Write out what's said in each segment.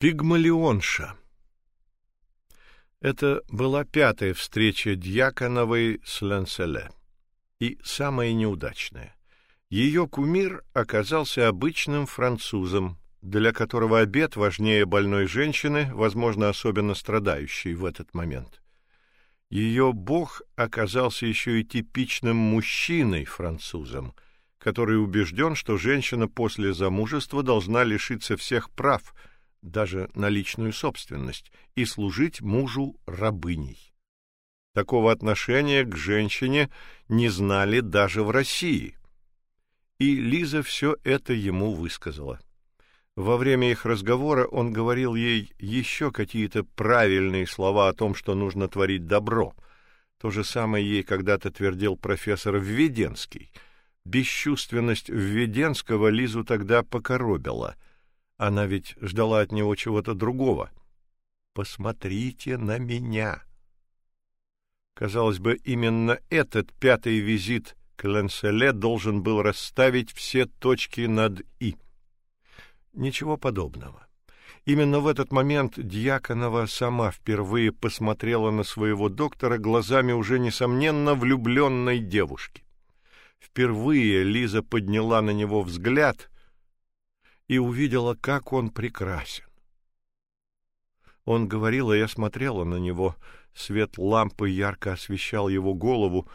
Пигмалионша. Это была пятая встреча Дьяконовой с Ланселе. И самая неудачная. Ее кумир оказался обычным французом, для которого обед важнее больной женщины, возможно, особенно страдающей в этот момент. Ее бог оказался еще и типичным мужчиной-французом, который убежден, что женщина после замужества должна лишиться всех прав – даже на личную собственность, и служить мужу рабыней. Такого отношения к женщине не знали даже в России. И Лиза все это ему высказала. Во время их разговора он говорил ей еще какие-то правильные слова о том, что нужно творить добро. То же самое ей когда-то твердил профессор Введенский. Бесчувственность Введенского Лизу тогда покоробила — она ведь ждала от него чего-то другого. Посмотрите на меня. Казалось бы, именно этот пятый визит к Ленселе должен был расставить все точки над и. Ничего подобного. Именно в этот момент Дьяконова сама впервые посмотрела на своего доктора глазами уже несомненно влюбленной девушки. Впервые Лиза подняла на него взгляд и увидела, как он прекрасен. Он говорил, и я смотрела на него. Свет лампы ярко освещал его голову,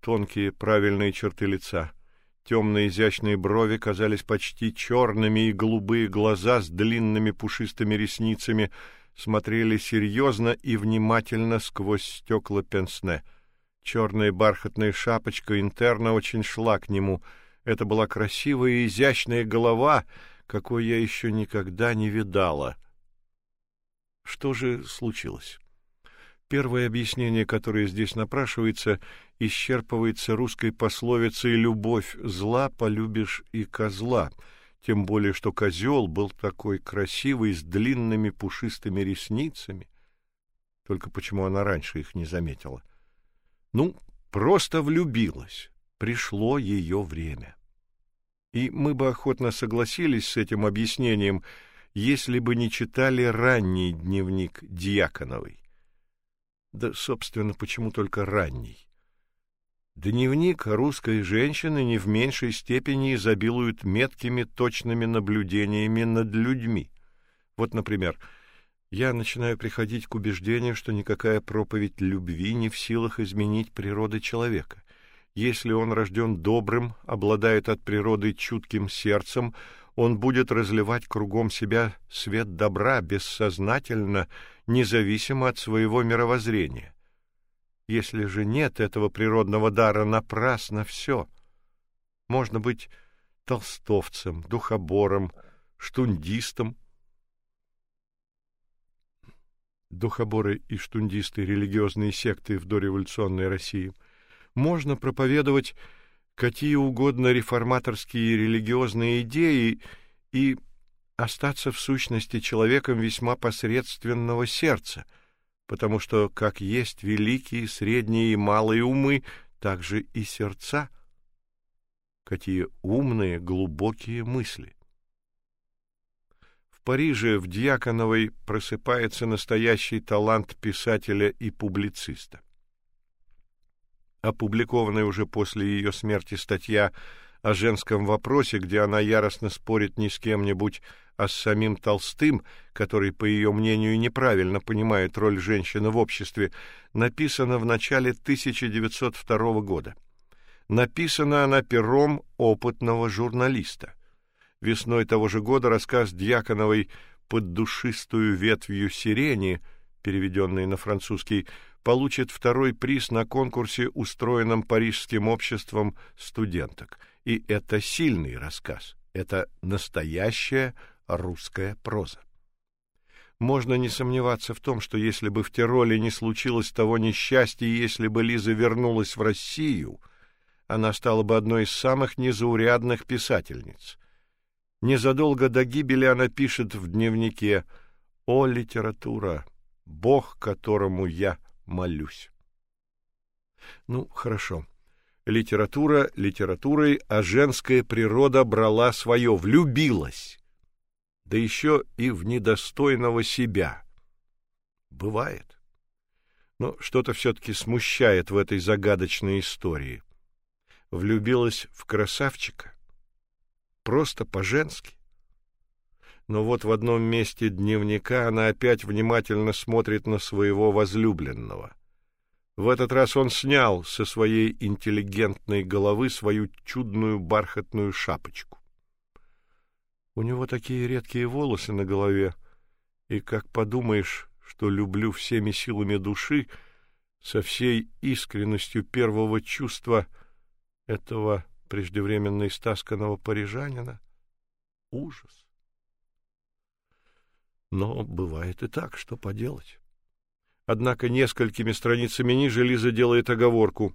тонкие правильные черты лица. Темные изящные брови казались почти черными, и голубые глаза с длинными пушистыми ресницами смотрели серьезно и внимательно сквозь стекла пенсне. Черная бархатная шапочка интерна очень шла к нему. Это была красивая и изящная голова — какой я еще никогда не видала. Что же случилось? Первое объяснение, которое здесь напрашивается, исчерпывается русской пословицей «любовь зла, полюбишь и козла», тем более что козел был такой красивый, с длинными пушистыми ресницами. Только почему она раньше их не заметила? Ну, просто влюбилась. Пришло ее время. И мы бы охотно согласились с этим объяснением, если бы не читали ранний дневник Дьяконовой. Да, собственно, почему только ранний? Дневник русской женщины не в меньшей степени изобилует меткими точными наблюдениями над людьми. Вот, например, я начинаю приходить к убеждению, что никакая проповедь любви не в силах изменить природу человека. Если он рожден добрым, обладает от природы чутким сердцем, он будет разливать кругом себя свет добра бессознательно, независимо от своего мировоззрения. Если же нет этого природного дара, напрасно все. Можно быть толстовцем, духобором, штундистом. Духоборы и штундисты религиозные секты в дореволюционной России – можно проповедовать какие угодно реформаторские религиозные идеи и остаться в сущности человеком весьма посредственного сердца, потому что как есть великие, средние и малые умы, так же и сердца. Какие умные, глубокие мысли. В Париже в Дьяконовой просыпается настоящий талант писателя и публициста опубликованная уже после ее смерти статья о женском вопросе, где она яростно спорит не с кем-нибудь, а с самим Толстым, который, по ее мнению, неправильно понимает роль женщины в обществе, написана в начале 1902 года. Написана она пером опытного журналиста. Весной того же года рассказ Дьяконовой «Под душистую ветвью сирени», переведенный на французский, получит второй приз на конкурсе, устроенном Парижским обществом студенток. И это сильный рассказ. Это настоящая русская проза. Можно не сомневаться в том, что если бы в Тироле не случилось того несчастья, если бы Лиза вернулась в Россию, она стала бы одной из самых незаурядных писательниц. Незадолго до гибели она пишет в дневнике: "О литература, бог, которому я молюсь. Ну, хорошо. Литература литературой, а женская природа брала свое, влюбилась. да еще и в недостойного себя. Бывает. Но что-то все-таки смущает в этой загадочной истории. Влюбилась в красавчика? Просто по-женски? Но вот в одном месте дневника она опять внимательно смотрит на своего возлюбленного. В этот раз он снял со своей интеллигентной головы свою чудную бархатную шапочку. У него такие редкие волосы на голове, и как подумаешь, что люблю всеми силами души, со всей искренностью первого чувства этого преждевременно истасканного парижанина, ужас. Но бывает и так, что поделать. Однако несколькими страницами ниже Лиза делает оговорку,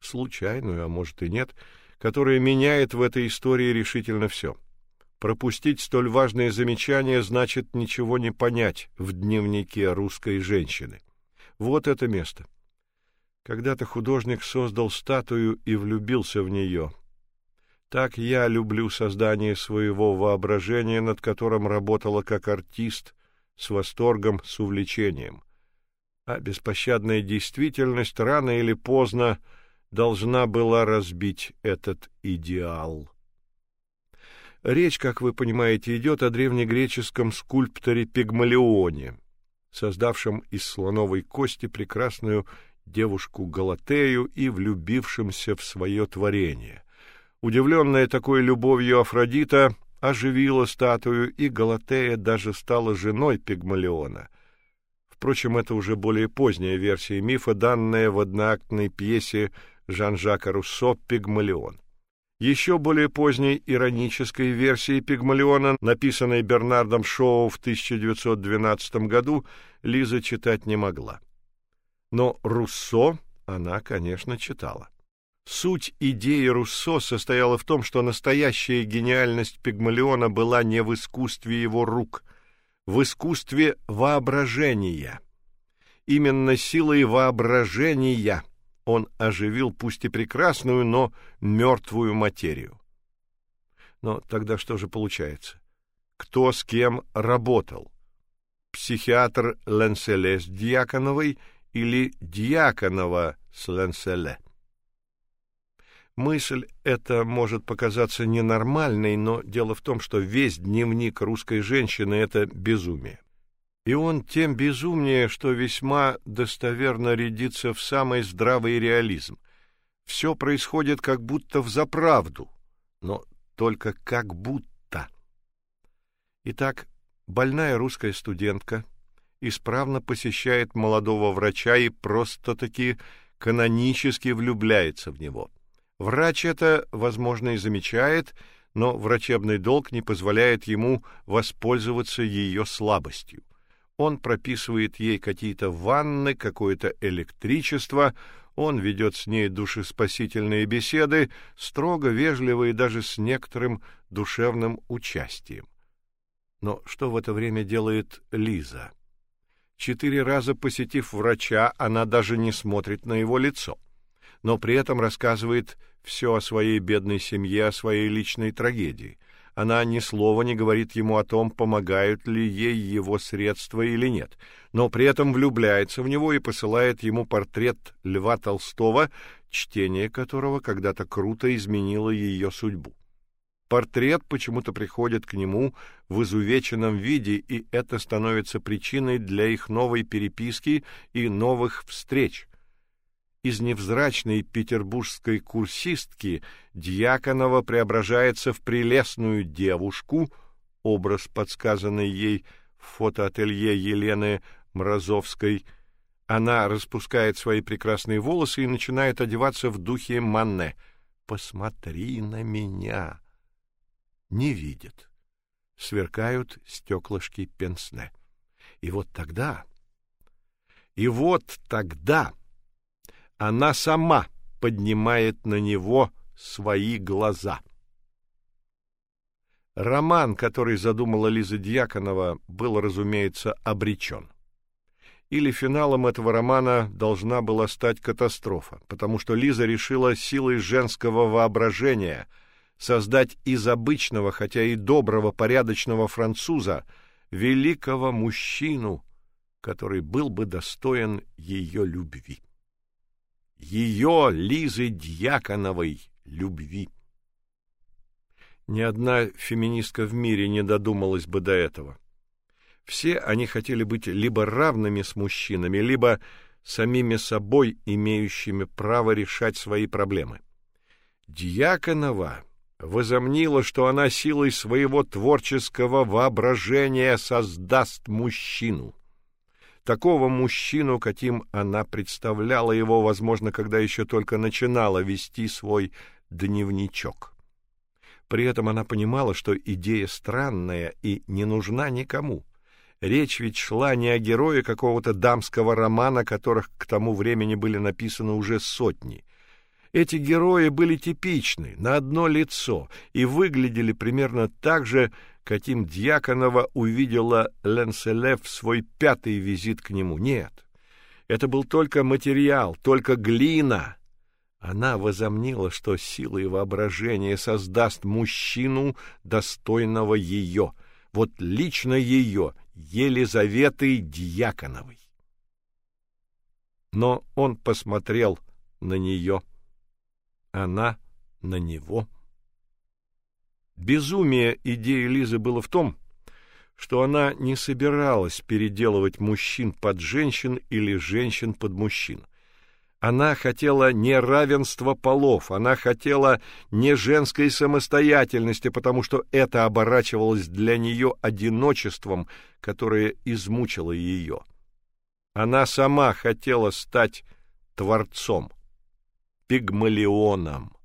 случайную, а может и нет, которая меняет в этой истории решительно все. Пропустить столь важное замечание значит ничего не понять в дневнике русской женщины. Вот это место. Когда-то художник создал статую и влюбился в нее. Так я люблю создание своего воображения, над которым работала как артист, с восторгом, с увлечением. А беспощадная действительность рано или поздно должна была разбить этот идеал. Речь, как вы понимаете, идет о древнегреческом скульпторе Пигмалионе, создавшем из слоновой кости прекрасную девушку Галатею и влюбившемся в свое творение. Удивленная такой любовью Афродита оживила статую, и Галатея даже стала женой Пигмалиона. Впрочем, это уже более поздняя версия мифа, данная в одноактной пьесе Жан-Жака Руссо «Пигмалион». Еще более поздней иронической версии Пигмалиона, написанной Бернардом Шоу в 1912 году, Лиза читать не могла. Но Руссо она, конечно, читала. Суть идеи Руссо состояла в том, что настоящая гениальность Пигмалиона была не в искусстве его рук, в искусстве воображения. Именно силой воображения он оживил пусть и прекрасную, но мертвую материю. Но тогда что же получается? Кто с кем работал? Психиатр Ленселе с Дьяконовой или Дьяконова с Ленселе? Мысль эта может показаться ненормальной, но дело в том, что весь дневник русской женщины это безумие. И он тем безумнее, что весьма достоверно рядится в самый здравый реализм. Все происходит как будто в заправду, но только как будто. Итак, больная русская студентка исправно посещает молодого врача и просто-таки канонически влюбляется в него. Врач это, возможно, и замечает, но врачебный долг не позволяет ему воспользоваться ее слабостью. Он прописывает ей какие-то ванны, какое-то электричество, он ведет с ней душеспасительные беседы, строго вежливые даже с некоторым душевным участием. Но что в это время делает Лиза? Четыре раза посетив врача, она даже не смотрит на его лицо, но при этом рассказывает все о своей бедной семье, о своей личной трагедии — она ни слова не говорит ему о том, помогают ли ей его средства или нет, но при этом влюбляется в него и посылает ему портрет Льва Толстого, чтение которого когда-то круто изменило ее судьбу. Портрет почему-то приходит к нему в изувеченном виде, и это становится причиной для их новой переписки и новых встреч из невзрачной петербургской курсистки Дьяконова преображается в прелестную девушку, образ подсказанный ей в фотоателье Елены Мразовской. Она распускает свои прекрасные волосы и начинает одеваться в духе Манне. Посмотри на меня. Не видит. Сверкают стеклышки пенсне. И вот тогда И вот тогда она сама поднимает на него свои глаза. Роман, который задумала Лиза Дьяконова, был, разумеется, обречен. Или финалом этого романа должна была стать катастрофа, потому что Лиза решила силой женского воображения создать из обычного, хотя и доброго, порядочного француза великого мужчину, который был бы достоин ее любви. Ее Лизы Дьяконовой любви. Ни одна феминистка в мире не додумалась бы до этого. Все они хотели быть либо равными с мужчинами, либо самими собой имеющими право решать свои проблемы. Дьяконова возомнила, что она силой своего творческого воображения создаст мужчину. Такого мужчину, каким она представляла его, возможно, когда еще только начинала вести свой дневничок. При этом она понимала, что идея странная и не нужна никому. Речь ведь шла не о герое какого-то дамского романа, которых к тому времени были написаны уже сотни. Эти герои были типичны, на одно лицо, и выглядели примерно так же, каким Дьяконова увидела Ленселе в свой пятый визит к нему. Нет, это был только материал, только глина. Она возомнила, что силой воображения создаст мужчину, достойного ее, вот лично ее, Елизаветы Дьяконовой. Но он посмотрел на нее, она на него. Безумие идеи Лизы было в том, что она не собиралась переделывать мужчин под женщин или женщин под мужчин. Она хотела не равенства полов, она хотела не женской самостоятельности, потому что это оборачивалось для нее одиночеством, которое измучило ее. Она сама хотела стать творцом, пигмалионом.